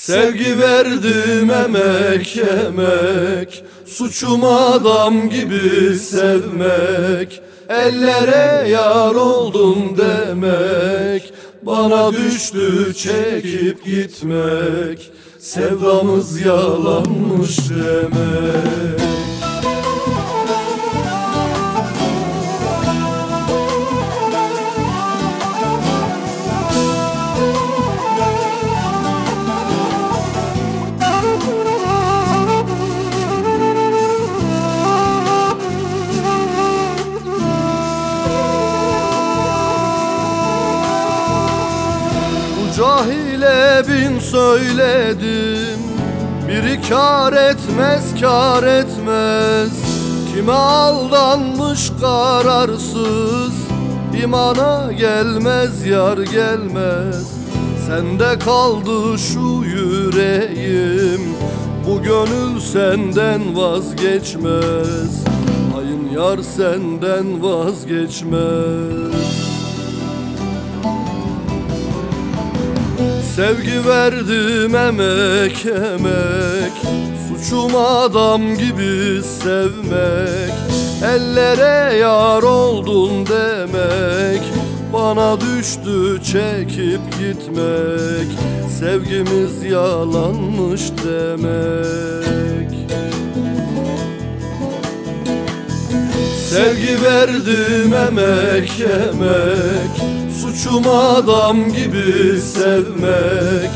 Sevgi verdim emek emek Suçum adam gibi sevmek. Ellere yar oldum demek. Bana düştü çekip gitmek. Sevdamız yalanmış demek cahile bin söyledim. Biri kar etmez kar etmez. Kime aldanmış kararsız? İmana gelmez yar gelmez. Sende kaldı şu yüreğim. Bu gönül senden vazgeçmez. Ayın yar senden vazgeçmez Sevgi verdim emek emek. Suçum adam gibi sevmek. Ellere yar oldun demek. Bana düştü çekip gitmek. Sevgimiz yalanmış demek Sevgi verdim emek emek Suçum adam gibi sevmek.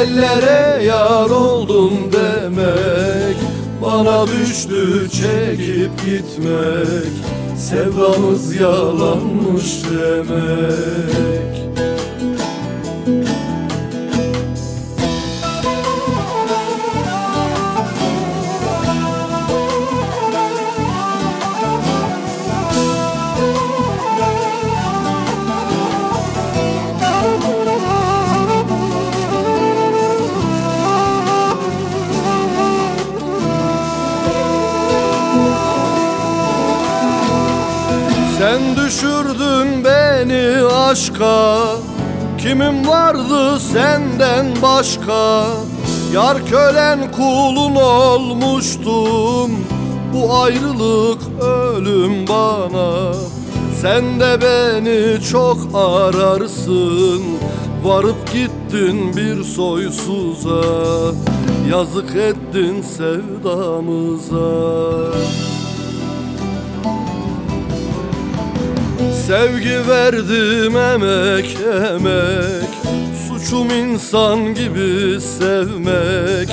Ellere yar oldum demek. Bana düştü çekip gitmek. Sevdamız yalanmış demek Sen düşürdün beni aşka. Kimim vardı senden başka? Yar kölen kulun olmuştum. Bu ayrılık ölüm bana. Sen de beni çok ararsın. Varıp gittin bir soysuza. Yazık ettin sevdamıza Sevgi verdim emek emek. Suçum insan gibi sevmek.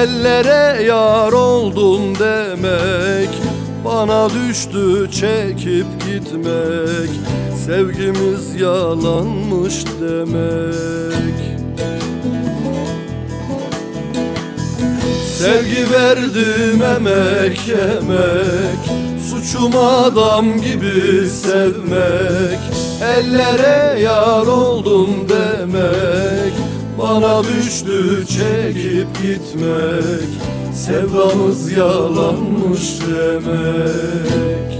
Ellere yar oldun demek. Bana düştü çekip gitmek. Sevgimiz yalanmış demek. Sevgi verdim emek emek Suçum adam gibi sevmek. Ellere yar oldum demek. Bana düştü çekip gitmek. Sevdamız yalanmış demek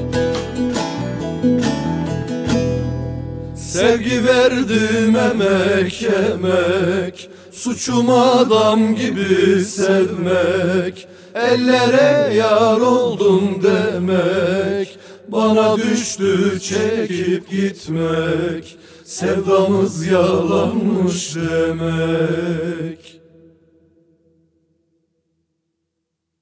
Sevgi verdim emek emek Suçum adam gibi sevmek. Ellere yar oldum demek. Bana düştü çekip gitmek. Sevdamız yalanmış demek